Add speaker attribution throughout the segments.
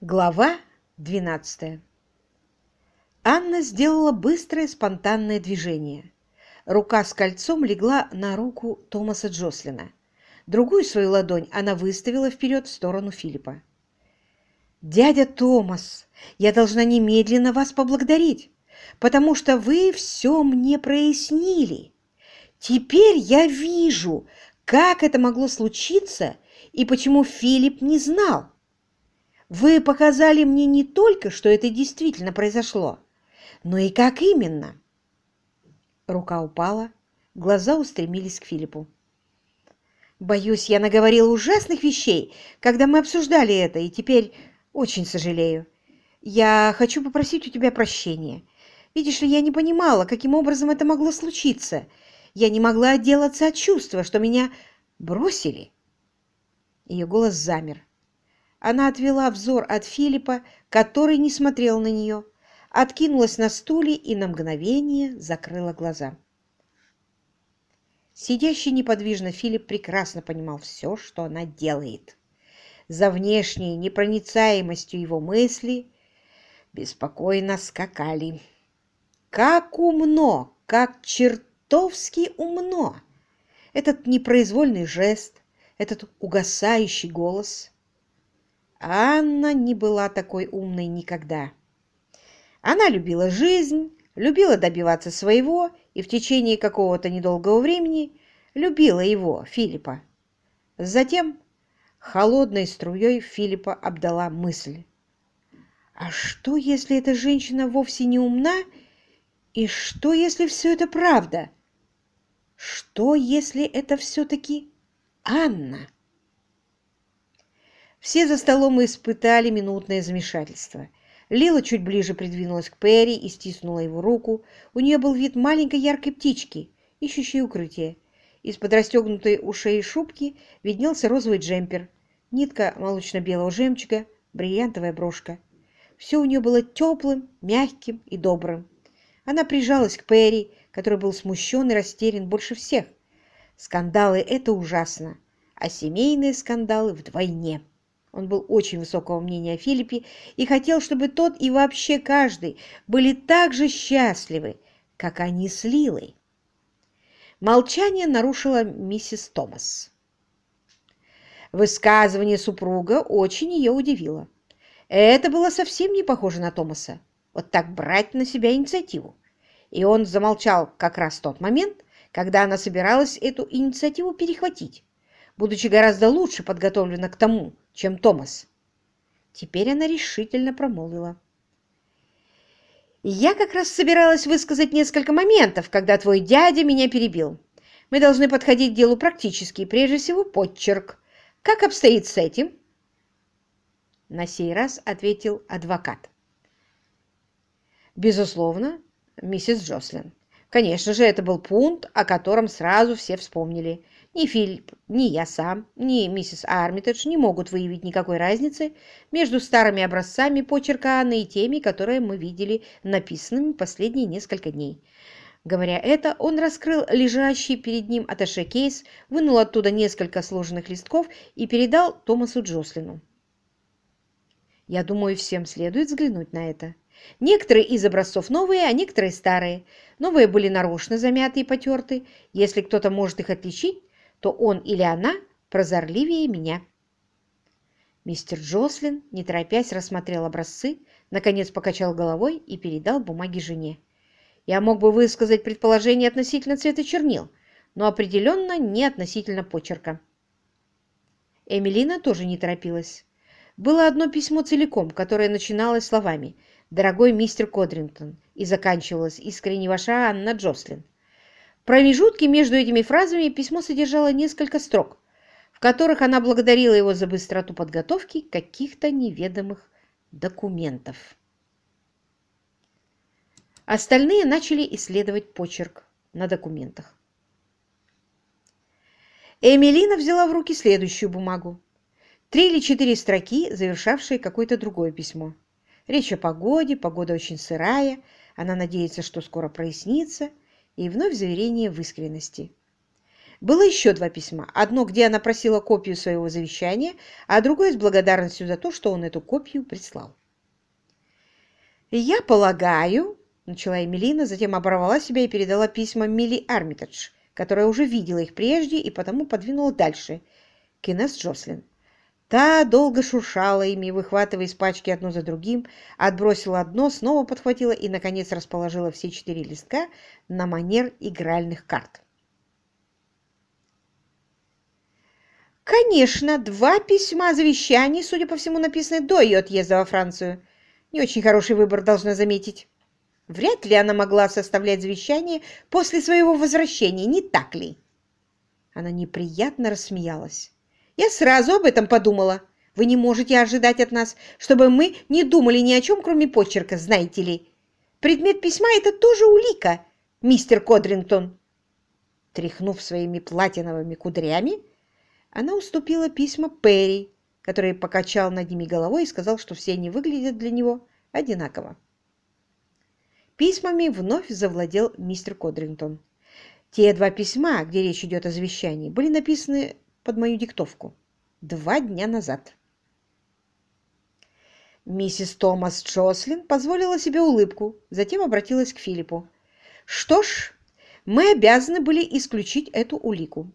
Speaker 1: Глава 12 Анна сделала быстрое спонтанное движение. Рука с кольцом легла на руку Томаса Джослина. Другую свою ладонь она выставила вперед в сторону Филиппа. «Дядя Томас, я должна немедленно вас поблагодарить, потому что вы все мне прояснили. Теперь я вижу, как это могло случиться и почему Филипп не знал. Вы показали мне не только, что это действительно произошло, но и как именно. Рука упала, глаза устремились к Филиппу. Боюсь, я наговорила ужасных вещей, когда мы обсуждали это, и теперь очень сожалею. Я хочу попросить у тебя прощения. Видишь ли, я не понимала, каким образом это могло случиться. Я не могла отделаться от чувства, что меня бросили. Ее голос замер. Она отвела взор от Филиппа, который не смотрел на нее, откинулась на стуле и на мгновение закрыла глаза. Сидящий неподвижно Филипп прекрасно понимал все, что она делает. За внешней непроницаемостью его мысли беспокойно скакали. Как умно, как чертовски умно! Этот непроизвольный жест, этот угасающий голос — Анна не была такой умной никогда. Она любила жизнь, любила добиваться своего и в течение какого-то недолгого времени любила его, Филиппа. Затем холодной струей Филиппа обдала мысль. А что, если эта женщина вовсе не умна? И что, если все это правда? Что, если это все-таки Анна? Все за столом испытали минутное замешательство. Лила чуть ближе придвинулась к Перри и стиснула его руку. У нее был вид маленькой яркой птички, ищущей укрытие. Из-под расстегнутой у шеи шубки виднелся розовый джемпер, нитка молочно-белого жемчуга, бриллиантовая брошка. Все у нее было теплым, мягким и добрым. Она прижалась к Перри, который был смущен и растерян больше всех. Скандалы — это ужасно, а семейные скандалы вдвойне. Он был очень высокого мнения о Филиппе и хотел, чтобы тот и вообще каждый были так же счастливы, как они с Лилой. Молчание нарушила миссис Томас. Высказывание супруга очень ее удивило. Это было совсем не похоже на Томаса. Вот так брать на себя инициативу. И он замолчал как раз в тот момент, когда она собиралась эту инициативу перехватить будучи гораздо лучше подготовлена к тому, чем Томас. Теперь она решительно промолвила. «Я как раз собиралась высказать несколько моментов, когда твой дядя меня перебил. Мы должны подходить к делу практически, прежде всего подчерк. Как обстоит с этим?» На сей раз ответил адвокат. «Безусловно, миссис Джослин. Конечно же, это был пункт, о котором сразу все вспомнили. Ни Филипп, ни я сам, ни миссис Армитедж не могут выявить никакой разницы между старыми образцами почерка Анны и теми, которые мы видели написанными последние несколько дней. Говоря это, он раскрыл лежащий перед ним аташе-кейс, вынул оттуда несколько сложенных листков и передал Томасу Джослину. Я думаю, всем следует взглянуть на это. Некоторые из образцов новые, а некоторые старые. Новые были нарочно замяты и потерты. Если кто-то может их отличить, то он или она прозорливее меня. Мистер Джослин, не торопясь, рассмотрел образцы, наконец покачал головой и передал бумаги жене. Я мог бы высказать предположение относительно цвета чернил, но определенно не относительно почерка. Эмилина тоже не торопилась. Было одно письмо целиком, которое начиналось словами «Дорогой мистер Кодрингтон» и заканчивалось «Искренне ваша Анна Джослин» промежутке между этими фразами письмо содержало несколько строк, в которых она благодарила его за быстроту подготовки каких-то неведомых документов. Остальные начали исследовать почерк на документах. Эмилина взяла в руки следующую бумагу. Три или четыре строки, завершавшие какое-то другое письмо. Речь о погоде, погода очень сырая, она надеется, что скоро прояснится – и вновь заверение в искренности. Было еще два письма. Одно, где она просила копию своего завещания, а другое с благодарностью за то, что он эту копию прислал. «Я полагаю», — начала Эмилина, затем оборвала себя и передала письма Милли Армитедж, которая уже видела их прежде и потому подвинула дальше, к Инесс Джослин. Та долго шуршала ими, выхватывая из пачки одно за другим, отбросила одно, снова подхватила и, наконец, расположила все четыре листка на манер игральных карт. Конечно, два письма завещаний, судя по всему, написаны до ее отъезда во Францию. Не очень хороший выбор, должна заметить. Вряд ли она могла составлять завещание после своего возвращения, не так ли? Она неприятно рассмеялась. Я сразу об этом подумала. Вы не можете ожидать от нас, чтобы мы не думали ни о чем, кроме почерка, знаете ли. Предмет письма — это тоже улика, мистер Кодрингтон. Тряхнув своими платиновыми кудрями, она уступила письма Перри, который покачал над ними головой и сказал, что все они выглядят для него одинаково. Письмами вновь завладел мистер Кодрингтон. Те два письма, где речь идет о завещании, были написаны под мою диктовку два дня назад. Миссис Томас Джослин позволила себе улыбку, затем обратилась к Филиппу. «Что ж, мы обязаны были исключить эту улику.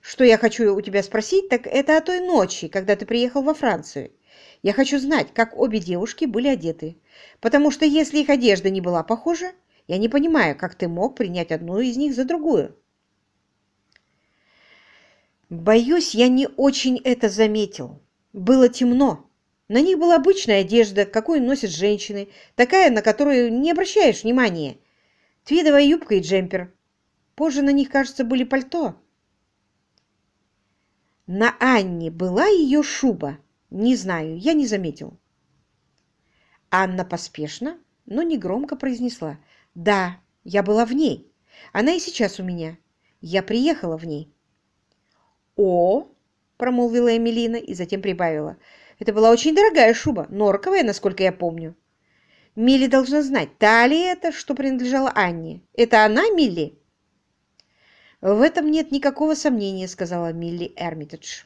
Speaker 1: Что я хочу у тебя спросить, так это о той ночи, когда ты приехал во Францию. Я хочу знать, как обе девушки были одеты, потому что если их одежда не была похожа, я не понимаю, как ты мог принять одну из них за другую». Боюсь, я не очень это заметил. Было темно. На них была обычная одежда, какую носят женщины, такая, на которую не обращаешь внимания. Твидовая юбка и джемпер. Позже на них, кажется, были пальто. На Анне была ее шуба? Не знаю, я не заметил. Анна поспешно, но негромко произнесла. «Да, я была в ней. Она и сейчас у меня. Я приехала в ней». «О!» – промолвила Эмилина и затем прибавила. «Это была очень дорогая шуба, норковая, насколько я помню». «Милли должна знать, та ли это, что принадлежала Анне? Это она, Милли?» «В этом нет никакого сомнения», – сказала Милли Эрмитедж.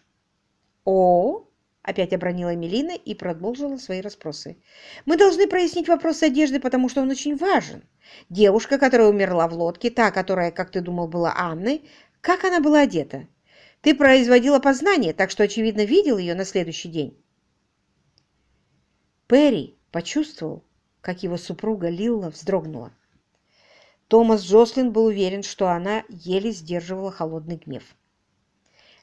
Speaker 1: «О!» – опять обронила Мелина и продолжила свои расспросы. «Мы должны прояснить вопрос одежды, потому что он очень важен. Девушка, которая умерла в лодке, та, которая, как ты думал, была Анной, как она была одета? Ты производил опознание, так что, очевидно, видел ее на следующий день. Перри почувствовал, как его супруга Лилла вздрогнула. Томас Джослин был уверен, что она еле сдерживала холодный гнев.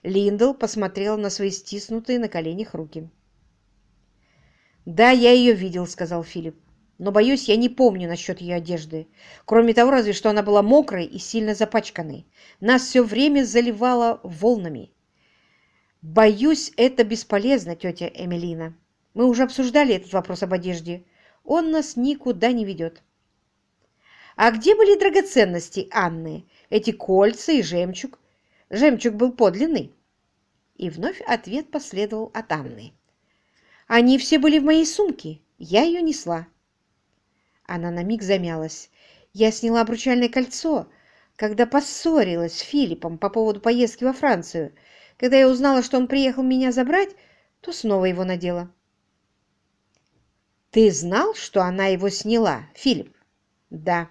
Speaker 1: Линдл посмотрел на свои стиснутые на коленях руки. «Да, я ее видел», — сказал Филипп но, боюсь, я не помню насчет ее одежды. Кроме того, разве что она была мокрой и сильно запачканной. Нас все время заливало волнами. Боюсь, это бесполезно, тетя Эмилина. Мы уже обсуждали этот вопрос об одежде. Он нас никуда не ведет. А где были драгоценности Анны? Эти кольца и жемчуг? Жемчуг был подлинный. И вновь ответ последовал от Анны. Они все были в моей сумке. Я ее несла. Она на миг замялась. «Я сняла обручальное кольцо, когда поссорилась с Филиппом по поводу поездки во Францию. Когда я узнала, что он приехал меня забрать, то снова его надела». «Ты знал, что она его сняла, Филипп?» «Да».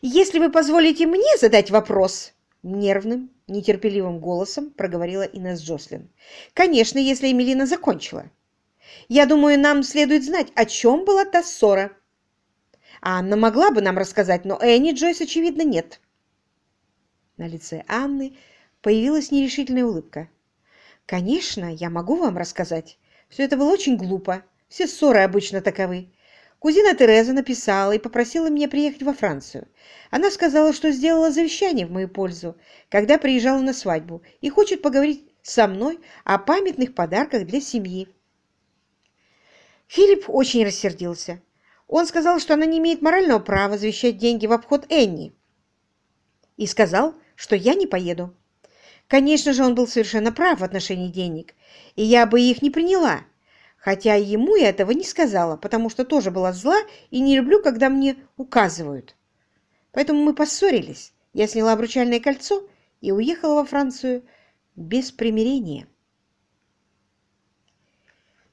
Speaker 1: «Если вы позволите мне задать вопрос», — нервным, нетерпеливым голосом проговорила Инесс Джослин. «Конечно, если Эмилина закончила. Я думаю, нам следует знать, о чем была та ссора. Анна могла бы нам рассказать, но Энни Джойс, очевидно, нет. На лице Анны появилась нерешительная улыбка. «Конечно, я могу вам рассказать. Все это было очень глупо. Все ссоры обычно таковы. Кузина Тереза написала и попросила меня приехать во Францию. Она сказала, что сделала завещание в мою пользу, когда приезжала на свадьбу, и хочет поговорить со мной о памятных подарках для семьи. Филипп очень рассердился. Он сказал, что она не имеет морального права завещать деньги в обход Энни. И сказал, что я не поеду. Конечно же, он был совершенно прав в отношении денег, и я бы их не приняла, хотя ему я этого не сказала, потому что тоже была зла и не люблю, когда мне указывают. Поэтому мы поссорились. Я сняла обручальное кольцо и уехала во Францию без примирения.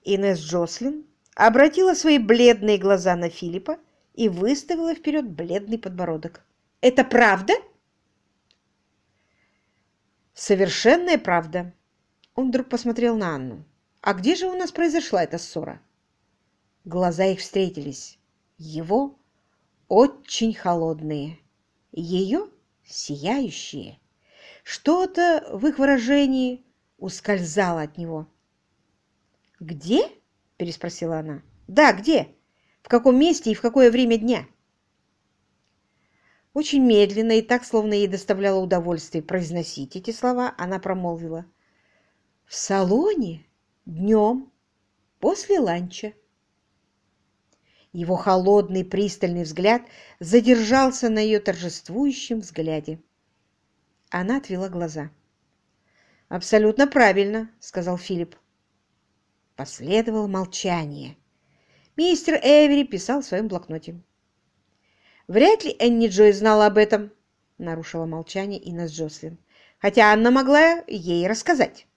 Speaker 1: Инесс Джослин обратила свои бледные глаза на Филиппа и выставила вперед бледный подбородок. «Это правда?» «Совершенная правда!» Он вдруг посмотрел на Анну. «А где же у нас произошла эта ссора?» Глаза их встретились. Его очень холодные, ее сияющие. Что-то в их выражении ускользало от него. «Где?» – переспросила она. «Да, где? В каком месте и в какое время дня?» Очень медленно и так, словно ей доставляло удовольствие произносить эти слова, она промолвила. «В салоне? Днем? После ланча?» Его холодный пристальный взгляд задержался на ее торжествующем взгляде. Она отвела глаза. «Абсолютно правильно», — сказал Филипп. Последовало молчание. Мистер Эвери писал в своем блокноте. «Вряд ли Энни Джой знала об этом», — нарушила молчание Инесс Джослин. «Хотя Анна могла ей рассказать.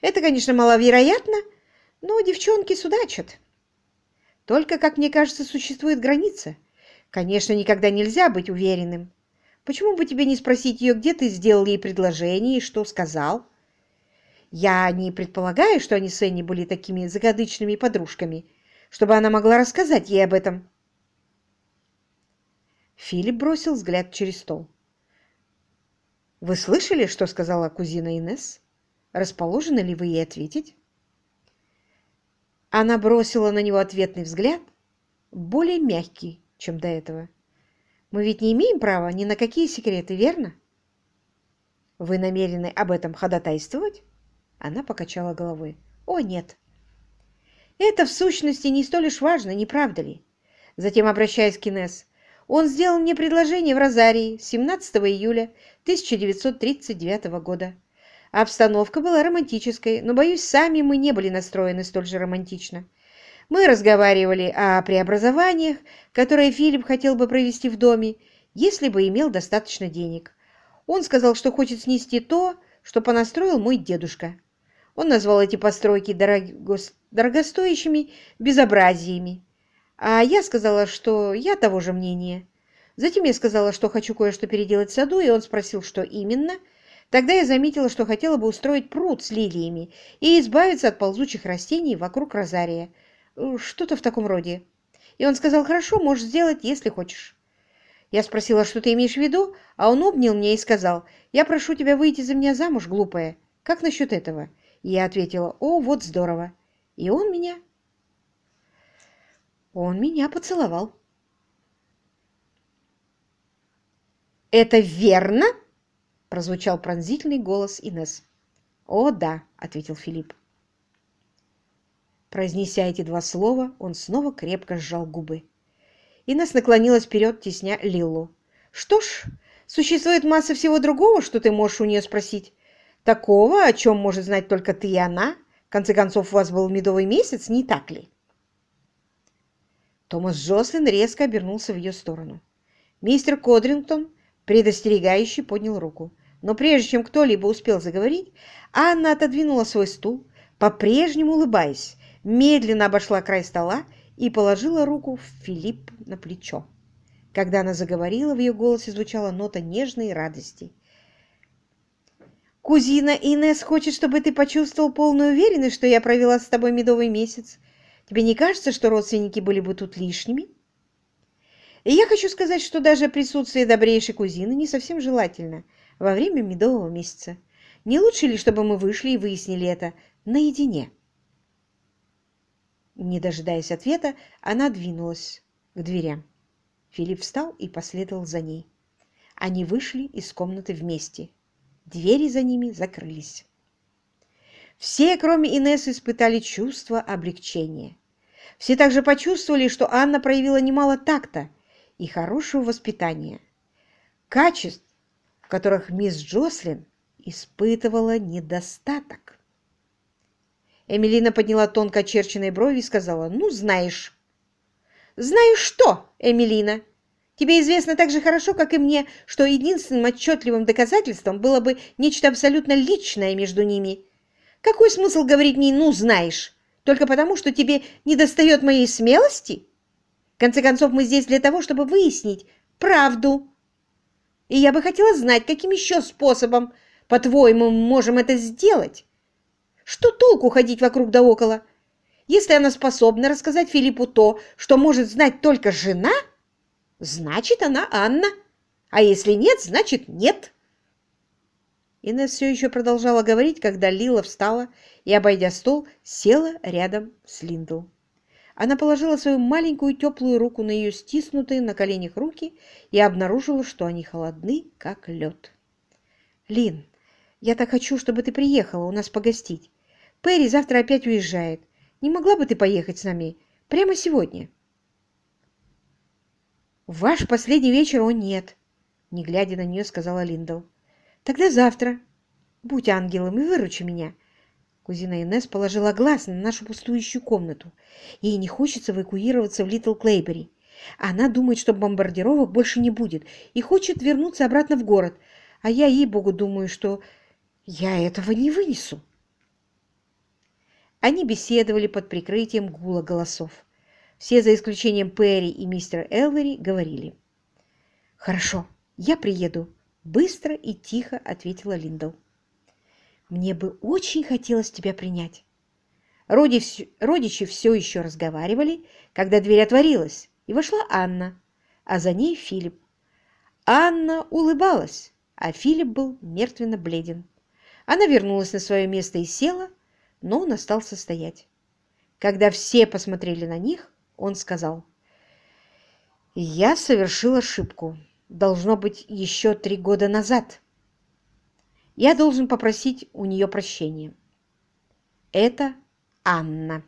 Speaker 1: Это, конечно, маловероятно, но девчонки судачат». Только, как мне кажется, существует граница. Конечно, никогда нельзя быть уверенным. Почему бы тебе не спросить ее, где ты сделал ей предложение и что сказал? Я не предполагаю, что они с Энни были такими загадочными подружками, чтобы она могла рассказать ей об этом. Филипп бросил взгляд через стол. «Вы слышали, что сказала кузина Инесс? Расположены ли вы ей ответить?» Она бросила на него ответный взгляд, более мягкий, чем до этого. «Мы ведь не имеем права ни на какие секреты, верно?» «Вы намерены об этом ходатайствовать?» Она покачала головой. «О, нет!» «Это в сущности не столь уж важно, не правда ли?» Затем, обращаясь к Инесс, «Он сделал мне предложение в Розарии 17 июля 1939 года. Обстановка была романтической, но, боюсь, сами мы не были настроены столь же романтично. Мы разговаривали о преобразованиях, которые Филипп хотел бы провести в доме, если бы имел достаточно денег. Он сказал, что хочет снести то, что понастроил мой дедушка. Он назвал эти постройки дорого... дорогостоящими безобразиями. А я сказала, что я того же мнения. Затем я сказала, что хочу кое-что переделать в саду, и он спросил, что именно – Тогда я заметила, что хотела бы устроить пруд с лилиями и избавиться от ползучих растений вокруг розария. Что-то в таком роде. И он сказал, хорошо, можешь сделать, если хочешь. Я спросила, что ты имеешь в виду, а он обнял меня и сказал, я прошу тебя выйти за меня замуж, глупая. Как насчет этого? Я ответила, о, вот здорово. И он меня... Он меня поцеловал. «Это верно?» прозвучал пронзительный голос Инес. «О, да», — ответил Филипп. Произнеся эти два слова, он снова крепко сжал губы. Инес наклонилась вперед, тесня Лилу. «Что ж, существует масса всего другого, что ты можешь у нее спросить. Такого, о чем может знать только ты и она. В конце концов, у вас был медовый месяц, не так ли?» Томас Джослин резко обернулся в ее сторону. Мистер Кодрингтон предостерегающий поднял руку. Но прежде чем кто-либо успел заговорить, Анна отодвинула свой стул, по-прежнему улыбаясь, медленно обошла край стола и положила руку Филипп на плечо. Когда она заговорила, в ее голосе звучала нота нежной радости. «Кузина Инес хочет, чтобы ты почувствовал полную уверенность, что я провела с тобой медовый месяц. Тебе не кажется, что родственники были бы тут лишними?» И я хочу сказать, что даже присутствие добрейшей кузины не совсем желательно – во время медового месяца. Не лучше ли, чтобы мы вышли и выяснили это наедине?» Не дожидаясь ответа, она двинулась к дверям. Филипп встал и последовал за ней. Они вышли из комнаты вместе. Двери за ними закрылись. Все, кроме Инессы, испытали чувство облегчения. Все также почувствовали, что Анна проявила немало такта и хорошего воспитания. Качеств, в которых мисс Джослин испытывала недостаток. Эмилина подняла тонко очерченные брови и сказала, «Ну, знаешь». «Знаешь что, Эмилина?» Тебе известно так же хорошо, как и мне, что единственным отчетливым доказательством было бы нечто абсолютно личное между ними. Какой смысл говорить мне «ну, знаешь», только потому, что тебе недостает моей смелости? В конце концов, мы здесь для того, чтобы выяснить правду. И я бы хотела знать, каким еще способом, по-твоему, мы можем это сделать? Что толку ходить вокруг да около? Если она способна рассказать Филиппу то, что может знать только жена, значит, она Анна. А если нет, значит, нет. Инесс все еще продолжала говорить, когда Лила встала и, обойдя стол, села рядом с Линдл. Она положила свою маленькую теплую руку на ее стиснутые на коленях руки и обнаружила, что они холодны, как лед. «Лин, я так хочу, чтобы ты приехала у нас погостить. Перри завтра опять уезжает. Не могла бы ты поехать с нами прямо сегодня?» «В ваш последний вечер о нет», — не глядя на нее, сказала Линдл. «Тогда завтра. Будь ангелом и выручи меня». Кузина Инесс положила глаз на нашу пустующую комнату. Ей не хочется эвакуироваться в Литл Клейбери. Она думает, что бомбардировок больше не будет, и хочет вернуться обратно в город. А я, ей-богу, думаю, что я этого не вынесу. Они беседовали под прикрытием гула голосов. Все, за исключением Перри и мистера Элвери, говорили. «Хорошо, я приеду», — быстро и тихо ответила Линдл. «Мне бы очень хотелось тебя принять». Родичи, родичи все еще разговаривали, когда дверь отворилась, и вошла Анна, а за ней Филипп. Анна улыбалась, а Филипп был мертвенно бледен. Она вернулась на свое место и села, но он остался стоять. Когда все посмотрели на них, он сказал, «Я совершил ошибку. Должно быть, еще три года назад. Я должен попросить у нее прощения. Это Анна».